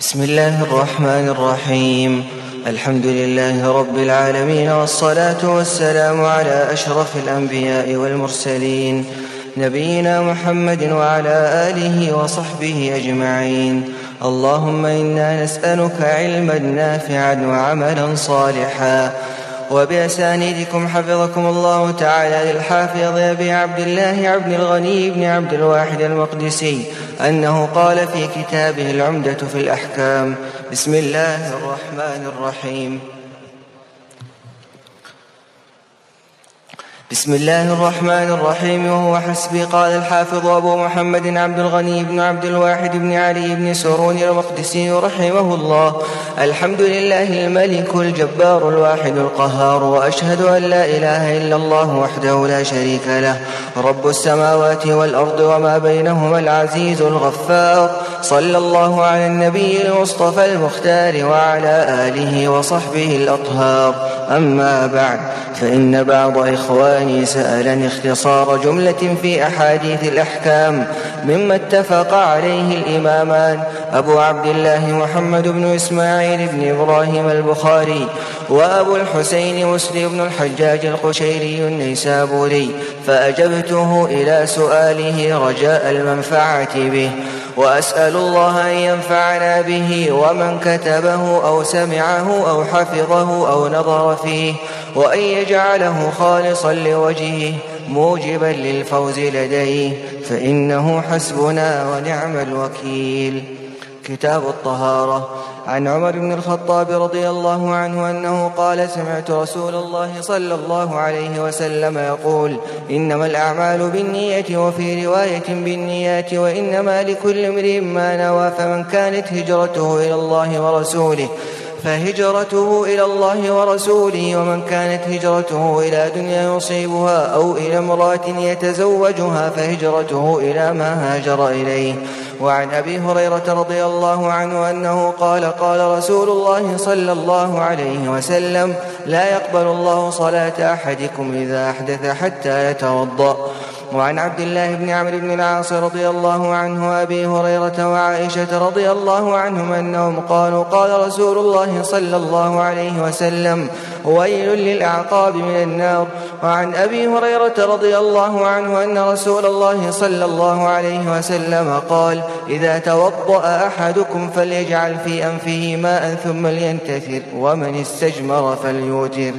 بسم الله الرحمن الرحيم. الحمد لله رب العالمين والصلاة والسلام على أشرف الأنبياء والمرسلين نبينا محمد وعلى آله وصحبه أجمعين. اللهم إنا نسألك علما نافعا وعملا صالحا. وبأسانيدكم حفظكم الله تعالى للحافظ أبي عبد الله عبد الغني بن عبد الواحد المقدسي أنه قال في كتابه العمدة في الأحكام. بسم الله الرحمن الرحيم. بسم الله الرحمن الرحيم وهو حسبي قال الحافظ أبو محمد عبد الغني بن عبد الواحد بن علي بن سرون المقدسي رحمه الله. الحمد لله الملك الجبار الواحد القهار وأشهد أن لا إله إلا الله وحده لا شريك له. رب السماوات والأرض وما بينهما العزيز الغفار. صلى الله على النبي المصطفى المختار وعلى آله وصحبه الأطهار. أما بعد فإن بعض إخواني سألني اختصار جملة في أحاديث الأحكام مما اتفق عليه الإمامان أبو عبد الله محمد بن إسماعيل بن إبراهيم البخاري وأبو الحسين مسلم بن الحجاج القشيري النيسابوري فأجبته إلى سؤاله رجاء المنفعة به. وأسأل الله أن ينفعنا به ومن كتبه أو سمعه أو حفظه أو نظر فيه وأن يجعله خالصا لوجهه موجبا للفوز لديه فإنه حسبنا ونعم الوكيل. كتاب الطهارة. عن عمر بن الخطاب رضي الله عنه أنه قال سمعت رسول الله صلى الله عليه وسلم يقول إنما الأعمال بالنية وفي رواية بالنيات وإنما لكل امرئ ما نوى فمن كانت هجرته إلى الله ورسوله فهجرته إلى الله ورسوله ومن كانت هجرته إلى دنيا يصيبها أو إلى امرأة يتزوجها فهجرته إلى ما هاجر إليه. وعن أبي هريرة رضي الله عنه أنه قال قال رسول الله صلى الله عليه وسلم لا يقبل الله صلاة أحدكم إذا أحدث حتى يتوضأ. وعن عبد الله بن عمرو بن العاص رضي الله عنه وأبي هريرة وعائشة رضي الله عنهم أنهم قالوا قال رسول الله صلى الله عليه وسلم ويل للأعقاب من النار. وعن أبي هريرة رضي الله عنه أن رسول الله صلى الله عليه وسلم قال إذا توضأ أحدكم فليجعل في أنفه ماء ثم لينتثر ومن استجمر فليوتر.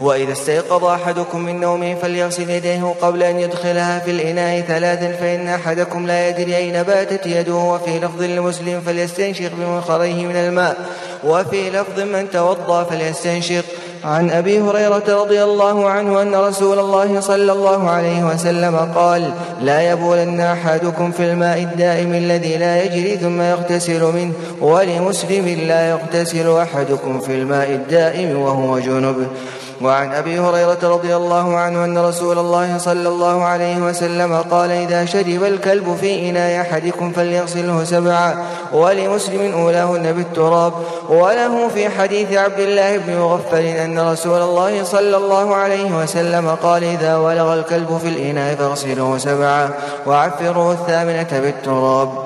وإذا استيقظ أحدكم من نومه فليغسل يديه قبل أن يدخلها في الإناء ثلاثا فإن أحدكم لا يدري أين باتت يده وفي لفظ لمسلم فليستنشق بمنخريه من الماء وفي لفظ من توضأ فليستنشق. عن أبي هريرة رضي الله عنه أن رسول الله صلى الله عليه وسلم قال لا يبولن أحدكم في الماء الدائم الذي لا يجري ثم يغتسل منه ولمسلم لا يغتسل أحدكم في الماء الدائم وهو جنب وعن أبي هريرة رضي الله عنه أن رسول الله صلى الله عليه وسلم قال إذا شرب الكلب في إناء أحدكم فليغسله سبعا ولمسلم أولاهن بالتراب. وله في حديث عبد الله بن مغفل أن رسول الله صلى الله عليه وسلم قال إذا ولغ الكلب في الإناء فاغسله سبعا وعفروه الثامنة بالتراب.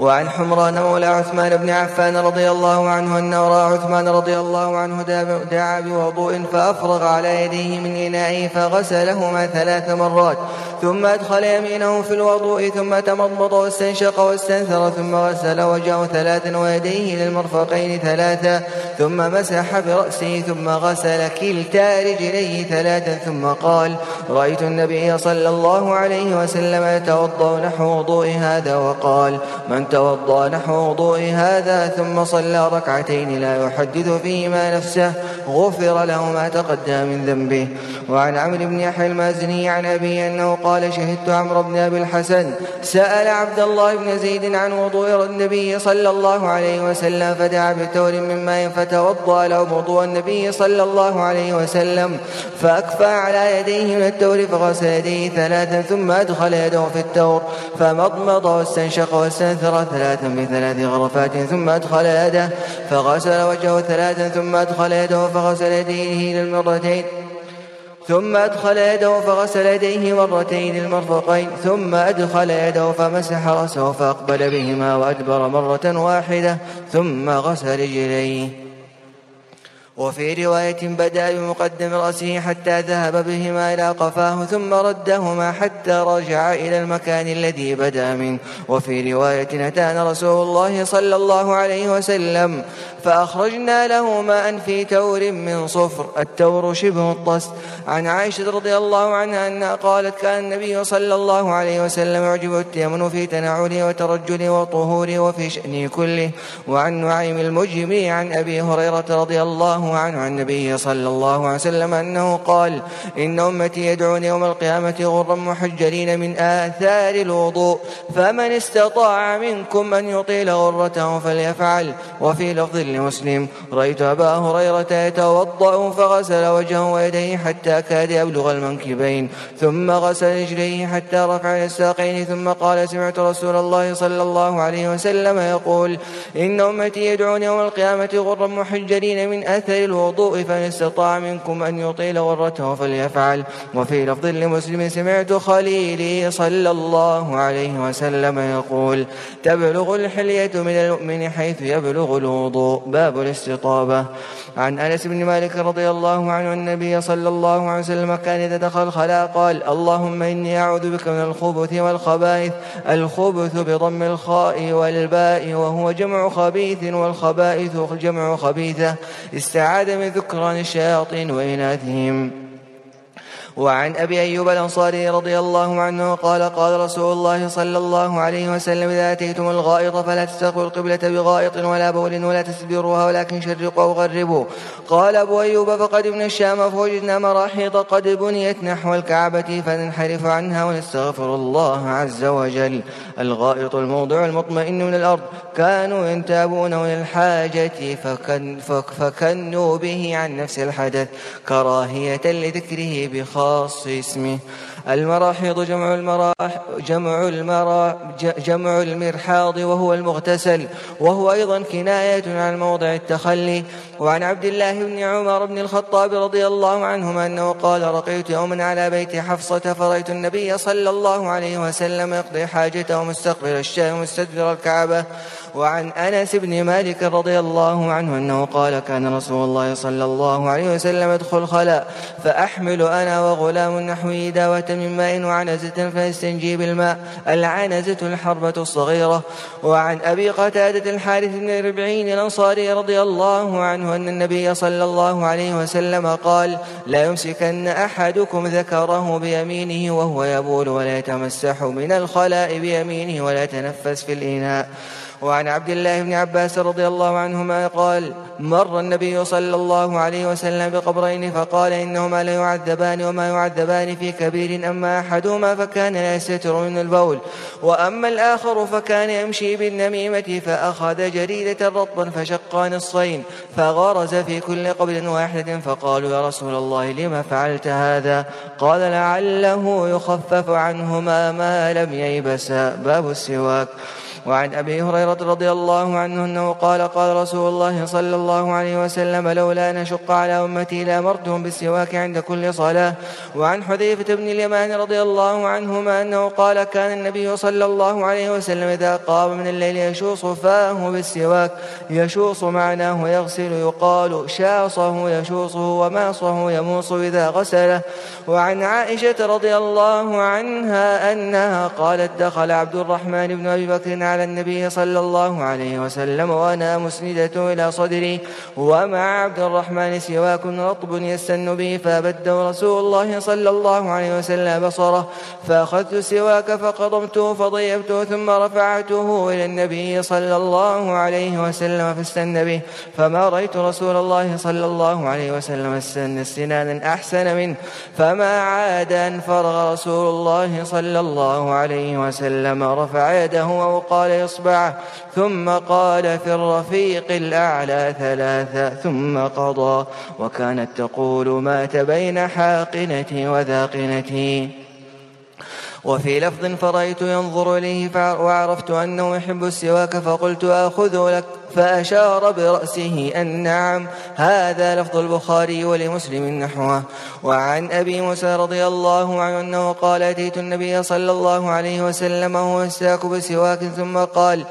وعن حمران مولى عثمان بن عفان رضي الله عنه أنه رأى عثمان رضي الله عنه دعا بوضوء فأفرغ على يديه من إنائه فغسلهما ثلاث مرات. ثم أدخل يمينه في الوضوء ثم تمضمض واستنشق واستنثر ثم غسل وجهه ثلاثا ويديه إلى المرفقين ثلاثا ثم مسح برأسه ثم غسل كلتا رجليه ثلاثا ثم قال رأيت النبي صلى الله عليه وسلم يتوضأ نحو وضوء هذا وقال من توضأ نحو وضوء هذا ثم صلى ركعتين لا يحدث فيهما نفسه غفر له ما تقدم من ذنبه. وعن عمرو بن يحيى المازني عن أبيه أنه قال شهدت عمرو بن أبي الحسن. سأل عبد الله بن زيد عن وضوء النبي صلى الله عليه وسلم فدعا بتور من ماء فتوضأ له وضوء النبي صلى الله عليه وسلم فأكفأ على يديه من التور فغسل يديه ثلاثا ثم أدخل يده في التور فمضمض واستنشق واستنثر ثلاثا بثلاث غرفات ثم أدخل يده فغسل وجهه ثلاثا ثم أدخل يده فغسل يديه إلى المرتين ثم أدخل يده فغسل يديه مرتين المرفقين ثم أدخل يده فمسح رأسه فأقبل بهما وأدبر مرة واحدة ثم غسل رجليه. وفي رواية بدأ بمقدم رأسه حتى ذهب بهما إلى قفاه ثم ردهما حتى رجع إلى المكان الذي بدأ منه. وفي رواية أتانا رسول الله صلى الله عليه وسلم فأخرجنا له ماء في تور من صفر. التور شبه الطست عن عائشة رضي الله عنها أنها قالت كان النبي صلى الله عليه وسلم يعجب التيمن في تنعله وترجله وطهوره وفي شأنه كله. وعن نعيم المجمي عن أبي هريرة رضي الله عنه عن النبي صلى الله عليه وسلم أنه قال إن أمتي يدعون يوم القيامة غرا محجلين من آثار الوضوء فمن استطاع منكم أن يطيل غرته فليفعل. وفي لفظ لمسلم رأيت أبا هريرة يتوضأ فغسل وجهه ويديه حتى كاد يبلغ المنكبين ثم غسل رجليه حتى رفع الساقين ثم قال سمعت رسول الله صلى الله عليه وسلم يقول إن أمتي يدعون يوم القيامة غرا محجلين من أثر الوضوء فإن استطاع منكم أن يطيل غرته فليفعل. وفي لفظ لمسلم سمعت خليلي صلى الله عليه وسلم يقول تبلغ الحلية من المؤمن حيث يبلغ الوضوء. باب الاستطابة. عن أنس بن مالك رضي الله عنه النبي صلى الله عليه وسلم كان إذا دخل الخلاء قال اللهم إني أعوذ بك من الخبث والخبائث الخبث بضم الخاء والباء وهو جمع خبيث والخبائث جمع خبيثة استعاد من ذكران الشياطين وإناثهم. وعن أبي أيوب الأنصاري رضي الله عنه قال قال رسول الله صلى الله عليه وسلم إذا أتيتم الغائط فلا تستقوا القبلة بغائط ولا بول ولا تسبروها ولكن شرقوا أو غربوا قال أبو أيوب فقدمنا الشام فوجدنا مراحيض قد بنيت نحو الكعبة فننحرف عنها ونستغفر الله عز وجل. الغائط الموضع المطمئن من الأرض. كانوا ينتابونه للحاجة فكن فكنوا به عن نفس الحدث. كراهية لذكره بخاص اسمه. المراحيض جمع المراح جمع المرا جمع المرحاض وهو المغتسل. وهو أيضا كناية عن موضع التخلي. وعن عبد الله بن عمر بن الخطاب رضي الله عنهما أنه قال رقيت يوما على بيت حفصة فرأيت النبي صلى الله عليه وسلم يقضي حاجته مستقبل الشام مستدبر الكعبة. وعن أنس بن مالك رضي الله عنه أنه قال كان رسول الله صلى الله عليه وسلم يدخل خلاء فأحمل أنا وغلام نحوي داوة من ماء وعنزة فيستنجي بالماء العنزة الحربة الصغيرة. وعن أبي قتادة الحارث بن ربعين الأنصاري رضي الله عنه أن النبي صلى الله عليه وسلم قال لا يمسكن أحدكم ذكره بيمينه وهو يبول ولا يتمسح من الخلاء بيمينه ولا يتنفس في الإناء وعن عبد الله بن عباس رضي الله عنهما قال مر النبي صلى الله عليه وسلم بقبرين فقال إنهما ليعذبان وما يعذبان في كبير أما أحدهما فكان لا يستتر من البول وأما الآخر فكان يمشي بالنميمة فأخذ جريدة رطبا فشق نصين فغرز في كل قبر واحدة فقالوا يا رسول الله لما فعلت هذا؟ قال لعله يخفف عنهما ما لم ييبسا باب السواك. وعن أبي هريرة رضي الله عنه أنه قال قال رسول الله صلى الله عليه وسلم لولا أن أشق على أمتي لأمرتهم بالسواك عند كل صلاة. وعن حذيفة بن اليمان رضي الله عنهما أنه قال كان النبي صلى الله عليه وسلم إذا قام من الليل يشوص فاه بالسواك يشوص معناه يغسل يقال شاصه يشوصه وماصه يموص إذا غسله. وعن عائشة رضي الله عنها أنها قالت دخل عبد الرحمن بن أبي بكر على النبي صلى الله عليه وسلم وأنا مسندة إلى صدري. ومع عبد الرحمن سواك رطب يستن به فأبده رسول الله صلى الله عليه وسلم بصره. فأخذت السواك فقضمته فضيبته ثم رفعته إلى النبي صلى الله عليه وسلم فاستن به. فما رأيت رسول الله صلى الله عليه وسلم استن استنانا أحسن منه. فما عاد أن فرغ رسول الله صلى الله عليه وسلم رفع يده وقال قال إصبعه ثم قال في الرفيق الأعلى ثلاثة ثم قضى وكانت تقول مات بين حاقنتي وذاقنتي. وفي لفظ فرأيت ينظر إليه وعرفت أنه يحب السواك فقلت آخذه لك فأشار برأسه أن نعم هذا لفظ البخاري ولمسلم نحوه. وعن أبي موسى رضي الله عنه أنه قال أتيت النبي صلى الله عليه وسلم وهو يستاك بسواك ثم قال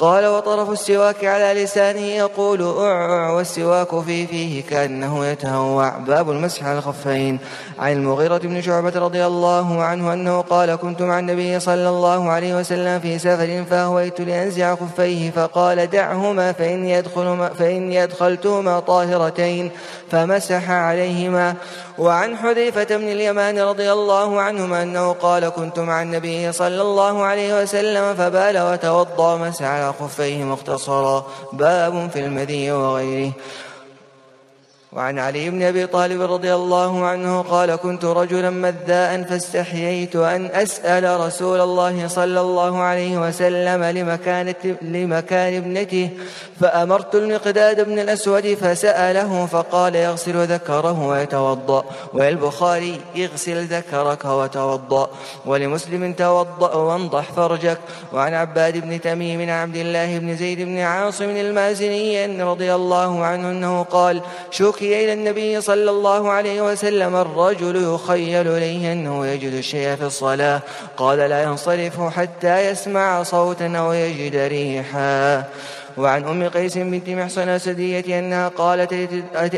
قال وطرف السواك على لسانه يقول أع والسواك في فيه كأنه يتهوع. باب المسح على الخفين. عن المغيرة بن شعبة رضي الله عنه أنه قال كنت مع النبي صلى الله عليه وسلم في سفر فأهويت لأنزع خفيه فقال دعهما فإني, أدخلهما فإني أدخلتهما طاهرتين فمسح عليهما. وعن حذيفة بن اليمان رضي الله عنهما أنه قال كنت مع النبي صلى الله عليه وسلم فبال وتوضأ مسح على خفيه مختصرا. باب في المذي وغيره. وعن علي بن أبي طالب رضي الله عنه قال كنت رجلا مذاء فاستحييت أن أسأل رسول الله صلى الله عليه وسلم لمكان, لمكان ابنته فأمرت المقداد بن الأسود فسأله فقال يغسل ذكره ويتوضأ والبخاري اغسل ذكرك وتوضأ ولمسلم توضأ وانضح فرجك. وعن عباد بن تميم عبد الله بن زيد بن عاصم المازني رضي الله عنه أنه قال شكي إلى النبي صلى الله عليه وسلم الرجل يخيل إليه أنه يجد الشيء في الصلاة. قال لا ينصرف حتى يسمع صوتا أو يجد ريحا. وعن أم قيس بنت محصن الأسدية أنها قالت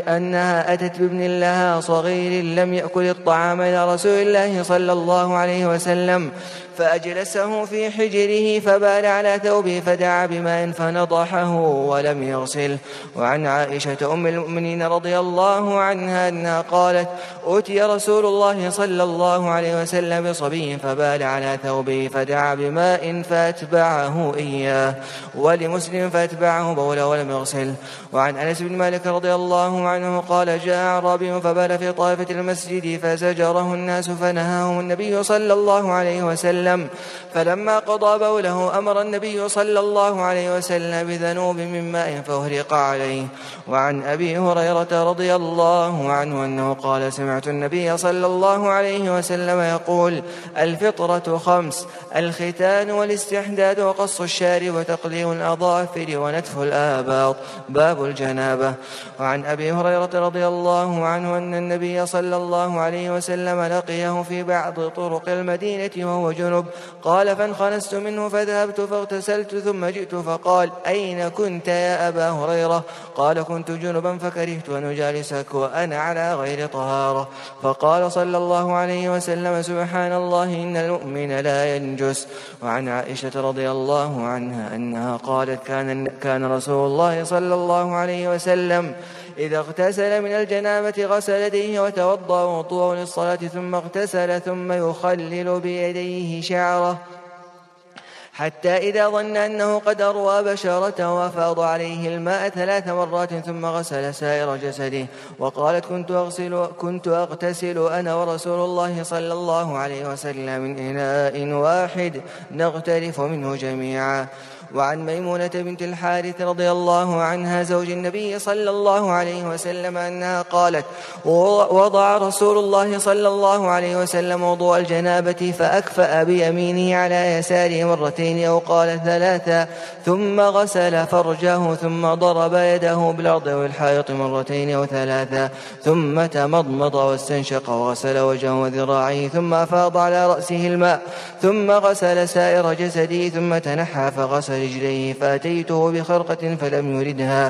أنها أتت بابن لها صغير لم يأكل الطعام إلى رسول الله صلى الله عليه وسلم. فأجلسه في حجره فبال على ثوبه فدعا بماء فنضحه ولم يغسل وعن عائشة أم المؤمنين رضي الله عنها أنها قالت أتي رسول الله صلى الله عليه وسلم بصبي فبال على ثوبه فدعا بماء فأتبعه إياه. ولمسلم فأتبعه بولا ولم يغسل وعن أنس بن مالك رضي الله عنه قال جاء أعرابي فبال في طائفة المسجد فزجره الناس فنهاهم النبي صلى الله عليه وسلم وسلم. فلما قضى بوله أمر النبي صلى الله عليه وسلم بذنوب من ماء فأهرق عليه. وعن أبي هريرة رضي الله عنه أنه قال سمعت النبي صلى الله عليه وسلم يقول الفطرة خمس الختان والاستحداد وقص الشارب وتقليم الأظافر ونتف الآباط. باب الجنابة. وعن أبي هريرة رضي الله عنه أن النبي صلى الله عليه وسلم لقيه في بعض طرق المدينة وهو جنوب جنب قال فانخنست منه فذهبت فاغتسلت ثم جئت فقال أين كنت يا أبا هريرة؟ قال كنت جنبا فكرهت أن أجالسك وأنا على غير طهارة. فقال صلى الله عليه وسلم سبحان الله إن المؤمن لا ينجس. وعن عائشة رضي الله عنها أنها قالت كان, كان رسول الله صلى الله عليه وسلم إذا اغتسل من الجنابة غسل يديه وتوضأ وضوء للصلاة ثم اغتسل ثم يخلل بيديه شعره. حتى إذا ظن أنه قد أروى بشرته وفاض عليه الماء ثلاث مرات ثم غسل سائر جسده. وقالت كنت أغسل كنت أغتسل أنا ورسول الله صلى الله عليه وسلم من إناء واحد نغترف منه جميعا. وعن ميمونة بنت الحارث رضي الله عنها زوج النبي صلى الله عليه وسلم أنها قالت وضع رسول الله صلى الله عليه وسلم وضوء الجنابة فأكفأ بيمينه على يساره مرتين أو قال ثلاثا ثم غسل فرجه ثم ضرب يده بالأرض والحائط مرتين أو ثلاثا ثم تمضمض واستنشق وغسل وجهه وذراعيه ثم أفاض على رأسه الماء ثم غسل سائر جسده ثم تنحى فغسل رجليه فأتيته بخرقة فلم يردها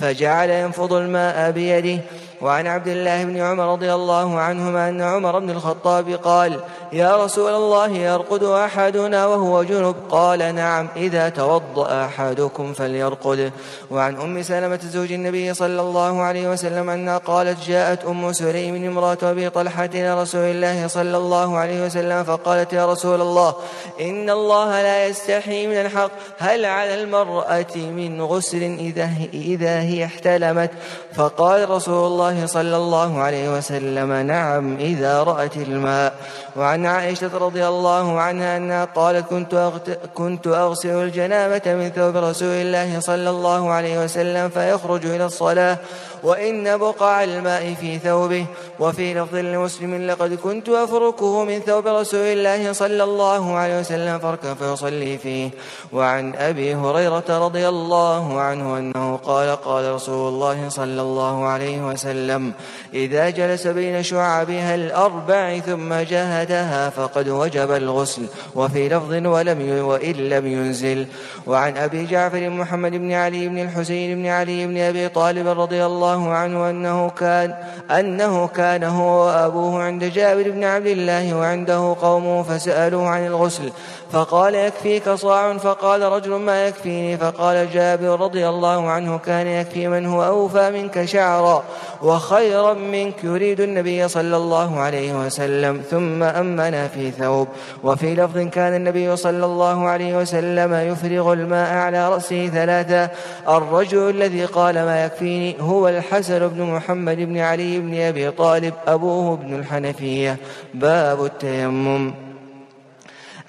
فجعل ينفض الماء بيده. وعن عبد الله بن عمر رضي الله عنهما أن عمر بن الخطاب قال يا رسول الله يرقد أحدنا وهو جنب؟ قال نعم إذا توضأ أحدكم فليرقد. وعن أم سلمة زوج النبي صلى الله عليه وسلم أنها قالت جاءت أم سليم امرأة أبي طلحة إلى رسول الله صلى الله عليه وسلم فقالت يا رسول الله إن الله لا يستحي من الحق. هل على المرأة من غسل إذا, إذا هي احتلمت؟ فقال رسول الله صلى الله عليه وسلم نعم إذا رأت الماء. وعن عائشة رضي الله عنها أنها قالت كنت, كنت أغسل الجنابة من ثوب رسول الله صلى الله عليه وسلم فيخرج إلى الصلاة وإن بقع الماء في ثوبه وفي لفظ لمسلم لقد كنت أفركه من ثوب رسول الله صلى الله عليه وسلم فركا فيصلي فيه. وعن أبي هريرة رضي الله عنه أنه قال قال رسول الله صلى الله عليه وسلم إذا جلس بين شعبها الأربع ثم جهدها فقد وجب الغسل وفي لفظ ولم وإن لم ينزل. وعن أبي جعفر محمد بن علي بن الحسين بن علي بن أبي طالب رضي الله عنه أنه كان أنه كان هو وأبوه عند جابر بن عبد الله وعنده قومه فسألوه عن الغسل. فقال يكفيك صاع فقال رجل ما يكفيني؟ فقال جابر رضي الله عنه كان يكفي من هو أوفى منك شعرا وخيرا منك يريد النبي صلى الله عليه وسلم ثم أمنا في ثوب. وفي لفظ كان النبي صلى الله عليه وسلم يفرغ الماء على رأسه ثلاثة. الرجل الذي قال ما يكفيني هو الحسن بن محمد بن علي بن أبي طالب أبوه ابن الحنفية. باب التيمم.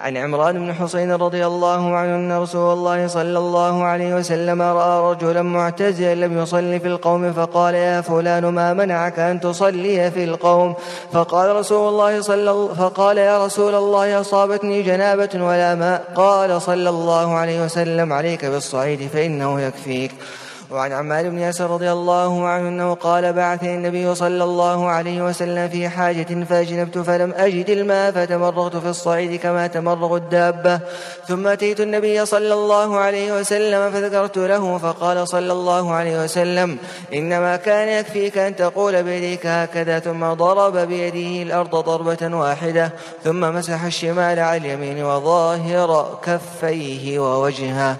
عن عمران بن حسين رضي الله عنه أن رسول الله صلى الله عليه وسلم رأى رجلا معتزلا لم يصلي في القوم فقال يا فلان ما منعك أن تصلي في القوم؟ فقال رسول الله صلى الله فقال يا رسول الله أصابتني جنابة ولا ماء. قال صلى الله عليه وسلم عليك بالصعيد فإنه يكفيك. وعن عمار بن ياسر رضي الله عنه أنه قال بعثني النبي صلى الله عليه وسلم في حاجة فأجنبت فلم أجد الماء فتمرغت في الصعيد كما تمرغ الدابة. ثم أتيت النبي صلى الله عليه وسلم فذكرت له فقال صلى الله عليه وسلم إنما كان يكفيك أن تقول بيديك هكذا ثم ضرب بيده الأرض ضربة واحدة ثم مسح الشمال على اليمين وظاهر كفيه ووجهه.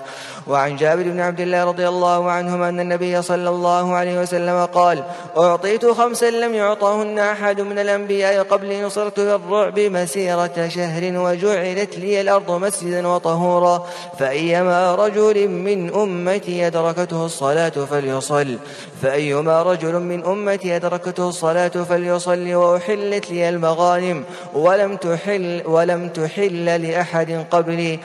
وعن جابر بن عبد الله رضي الله عنهما أن النبي صلى الله عليه وسلم قال أعطيت خمسا لم يعطهن أحد من الأنبياء قبلي نصرت بالرعب مسيرة شهر وجعلت لي الأرض مسجدا وطهورا فأيما رجل من أمتي أدركته الصلاة فليصل فأيما رجل من أمتي أدركته الصلاة فليصل وأحلت لي المغانم ولم تحل ولم تحل لأحد قبلي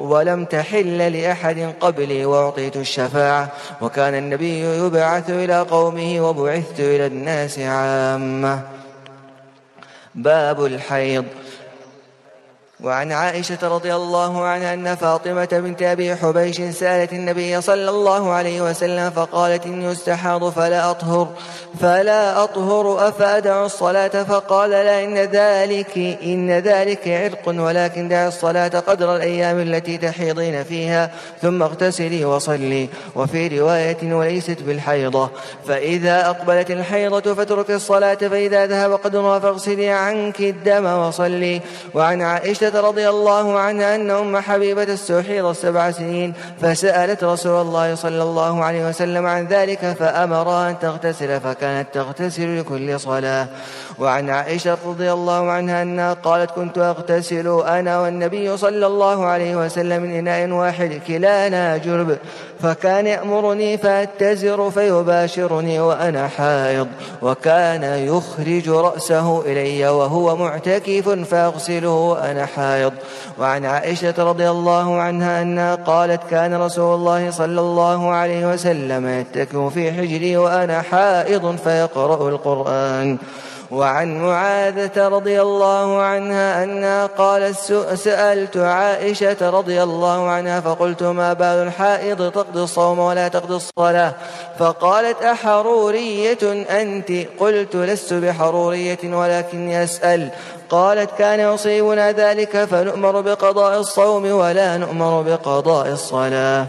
ولم تحل لأحد قبلي وأعطيت الشفاعة. وكان النبي يبعث إلى قومه وبعثت إلى الناس عامة. باب الحيض. وعن عائشة رضي الله عنها أن فاطمة بنت أبي حبيش سألت النبي صلى الله عليه وسلم فقالت إني استحاض فلا أطهر فلا أطهر أفأدع الصلاة؟ فقال لا إن ذلك إن ذلك عرق ولكن دع الصلاة قدر الأيام التي تحيضين فيها ثم اغتسلي وصلي. وفي رواية وليست بالحيضة. فإذا أقبلت الحيضة فاترك الصلاة فإذا ذهب قدرها فاغسلي عنك الدم وصلي. وعن عائشة عائشة رضي الله عنها أن أم حبيبة استحيض سبع سنين فسألت رسول الله صلى الله عليه وسلم عن ذلك فأمرها أن تغتسل فكانت تغتسل لكل صلاة. وعن عائشة رضي الله عنها أنها قالت كنت أغتسل أنا والنبي صلى الله عليه وسلم من إناء واحد كلانا جرب. فكان يأمرني فأتزر فيباشرني وأنا حائض وكان يخرج رأسه إلي وهو معتكف فأغسله وأنا حائض. وعن عائشة رضي الله عنها أنها قالت كان رسول الله صلى الله عليه وسلم يتكف في حجري وأنا حائض فيقرأ القرآن. وعن معاذة رضي الله عنها أنها قالت سألت عائشة رضي الله عنها فقلت ما بال الحائض تقضي الصوم ولا تقضي الصلاة؟ فقالت أحرورية أنت؟ قلت لست بحرورية ولكني أسأل. قالت كان يصيبنا ذلك فنؤمر بقضاء الصوم ولا نؤمر بقضاء الصلاة.